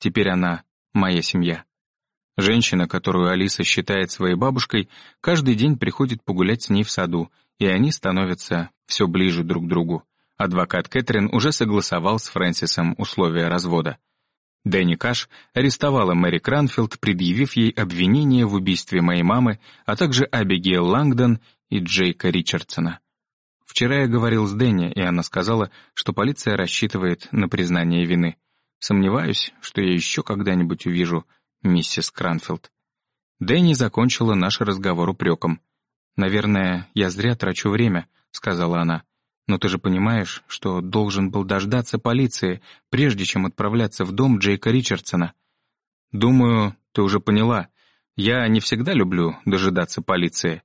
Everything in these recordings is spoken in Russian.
Теперь она моя семья. Женщина, которую Алиса считает своей бабушкой, каждый день приходит погулять с ней в саду, и они становятся все ближе друг к другу. Адвокат Кэтрин уже согласовал с Фрэнсисом условия развода. Дэнни Каш арестовала Мэри Кранфилд, предъявив ей обвинение в убийстве моей мамы, а также Абигейл Лангдон и Джейка Ричардсона. Вчера я говорил с Дэнни, и она сказала, что полиция рассчитывает на признание вины. Сомневаюсь, что я еще когда-нибудь увижу миссис Кранфилд. Дэнни закончила наш разговор упреком. «Наверное, я зря трачу время», — сказала она. «Но ты же понимаешь, что должен был дождаться полиции, прежде чем отправляться в дом Джейка Ричардсона». «Думаю, ты уже поняла. Я не всегда люблю дожидаться полиции».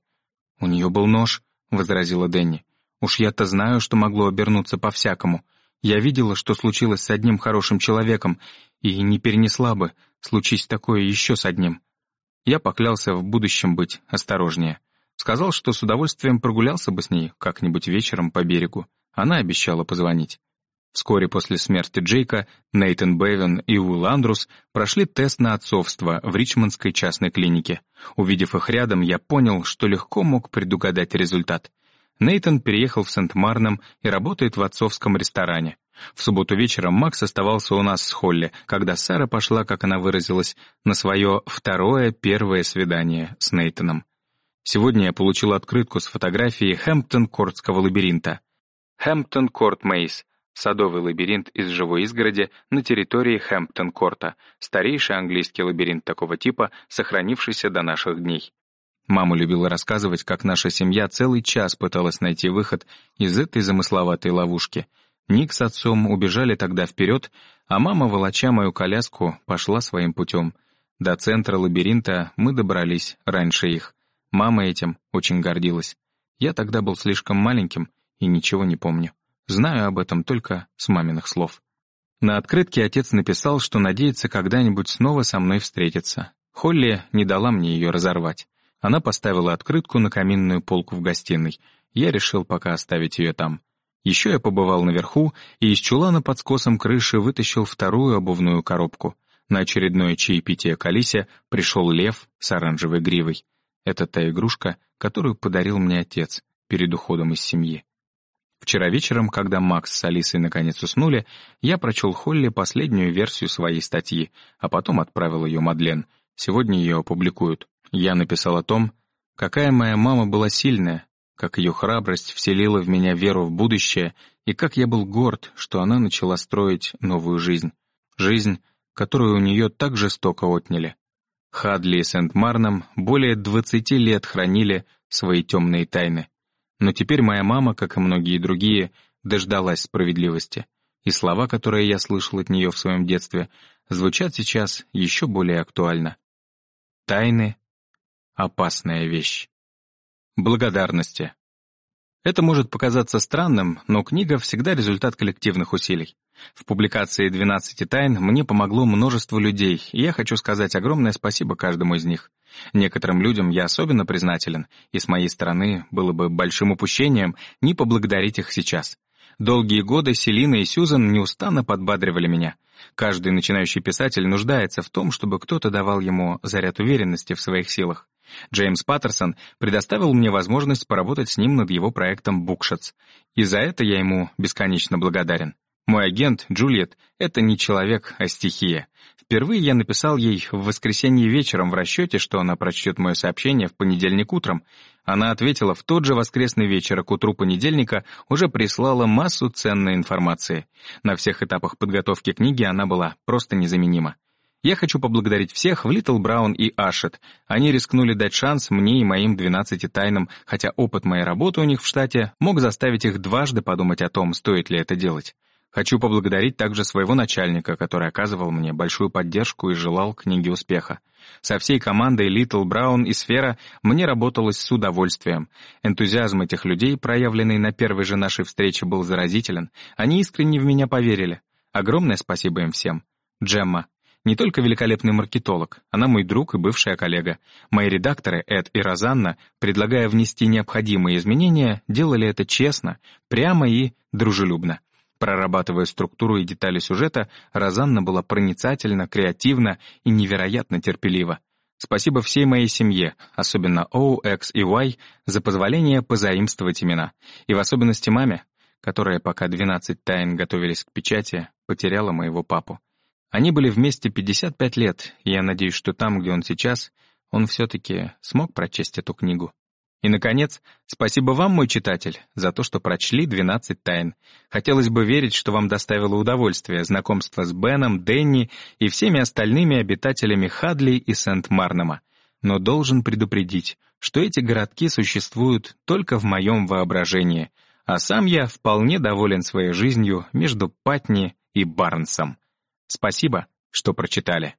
«У нее был нож», — возразила Дэнни. «Уж я-то знаю, что могло обернуться по-всякому. Я видела, что случилось с одним хорошим человеком, и не перенесла бы, случись такое еще с одним. Я поклялся в будущем быть осторожнее. Сказал, что с удовольствием прогулялся бы с ней как-нибудь вечером по берегу. Она обещала позвонить. Вскоре после смерти Джейка Нейтан Бэвен и Уилл Андрус прошли тест на отцовство в Ричмондской частной клинике. Увидев их рядом, я понял, что легко мог предугадать результат. Нейтан переехал в Сент-Марном и работает в отцовском ресторане. В субботу вечером Макс оставался у нас с Холли, когда Сара пошла, как она выразилась, на свое второе первое свидание с Нейтаном. Сегодня я получил открытку с фотографией Хэмптон-Кортского лабиринта. Хэмптон-Корт Мейс — садовый лабиринт из живой изгороди на территории Хэмптон-Корта, старейший английский лабиринт такого типа, сохранившийся до наших дней. Мама любила рассказывать, как наша семья целый час пыталась найти выход из этой замысловатой ловушки. Ник с отцом убежали тогда вперед, а мама, волоча мою коляску, пошла своим путем. До центра лабиринта мы добрались раньше их. Мама этим очень гордилась. Я тогда был слишком маленьким и ничего не помню. Знаю об этом только с маминых слов. На открытке отец написал, что надеется когда-нибудь снова со мной встретиться. Холли не дала мне ее разорвать. Она поставила открытку на каминную полку в гостиной. Я решил пока оставить ее там. Еще я побывал наверху и из чулана под скосом крыши вытащил вторую обувную коробку. На очередное чаепитие к Алисе пришел лев с оранжевой гривой. Это та игрушка, которую подарил мне отец перед уходом из семьи. Вчера вечером, когда Макс с Алисой наконец уснули, я прочел Холли последнюю версию своей статьи, а потом отправил ее Мадлен. Сегодня ее опубликуют. Я написал о том, какая моя мама была сильная, как ее храбрость вселила в меня веру в будущее и как я был горд, что она начала строить новую жизнь. Жизнь, которую у нее так жестоко отняли. Хадли и Сент-Марном более 20 лет хранили свои темные тайны. Но теперь моя мама, как и многие другие, дождалась справедливости. И слова, которые я слышал от нее в своем детстве, звучат сейчас еще более актуально. Тайны опасная вещь. Благодарности. Это может показаться странным, но книга всегда результат коллективных усилий. В публикации «12 тайн» мне помогло множество людей, и я хочу сказать огромное спасибо каждому из них. Некоторым людям я особенно признателен, и с моей стороны было бы большим упущением не поблагодарить их сейчас. Долгие годы Селина и Сьюзан неустанно подбадривали меня. Каждый начинающий писатель нуждается в том, чтобы кто-то давал ему заряд уверенности в своих силах. Джеймс Паттерсон предоставил мне возможность поработать с ним над его проектом «Букшотс», и за это я ему бесконечно благодарен. Мой агент, Джульет, это не человек, а стихия. Впервые я написал ей в воскресенье вечером в расчете, что она прочтет мое сообщение в понедельник утром. Она ответила в тот же воскресный вечер, а к утру понедельника уже прислала массу ценной информации. На всех этапах подготовки книги она была просто незаменима. Я хочу поблагодарить всех в Литл Браун и Ашет. Они рискнули дать шанс мне и моим 12 тайнам, хотя опыт моей работы у них в штате мог заставить их дважды подумать о том, стоит ли это делать. Хочу поблагодарить также своего начальника, который оказывал мне большую поддержку и желал книги успеха. Со всей командой Литл Браун и Сфера мне работалось с удовольствием. Энтузиазм этих людей, проявленный на первой же нашей встрече, был заразителен. Они искренне в меня поверили. Огромное спасибо им всем. Джемма, не только великолепный маркетолог, она мой друг и бывшая коллега. Мои редакторы, Эд и Розанна, предлагая внести необходимые изменения, делали это честно, прямо и дружелюбно. Прорабатывая структуру и детали сюжета, Розанна была проницательна, креативна и невероятно терпелива. Спасибо всей моей семье, особенно O, X и Y, за позволение позаимствовать имена. И в особенности маме, которая, пока 12 тайн готовились к печати, потеряла моего папу. Они были вместе 55 лет, и я надеюсь, что там, где он сейчас, он все-таки смог прочесть эту книгу. И, наконец, спасибо вам, мой читатель, за то, что прочли «12 тайн». Хотелось бы верить, что вам доставило удовольствие знакомство с Беном, Дэнни и всеми остальными обитателями Хадли и Сент-Марнама. Но должен предупредить, что эти городки существуют только в моем воображении, а сам я вполне доволен своей жизнью между Патни и Барнсом. Спасибо, что прочитали.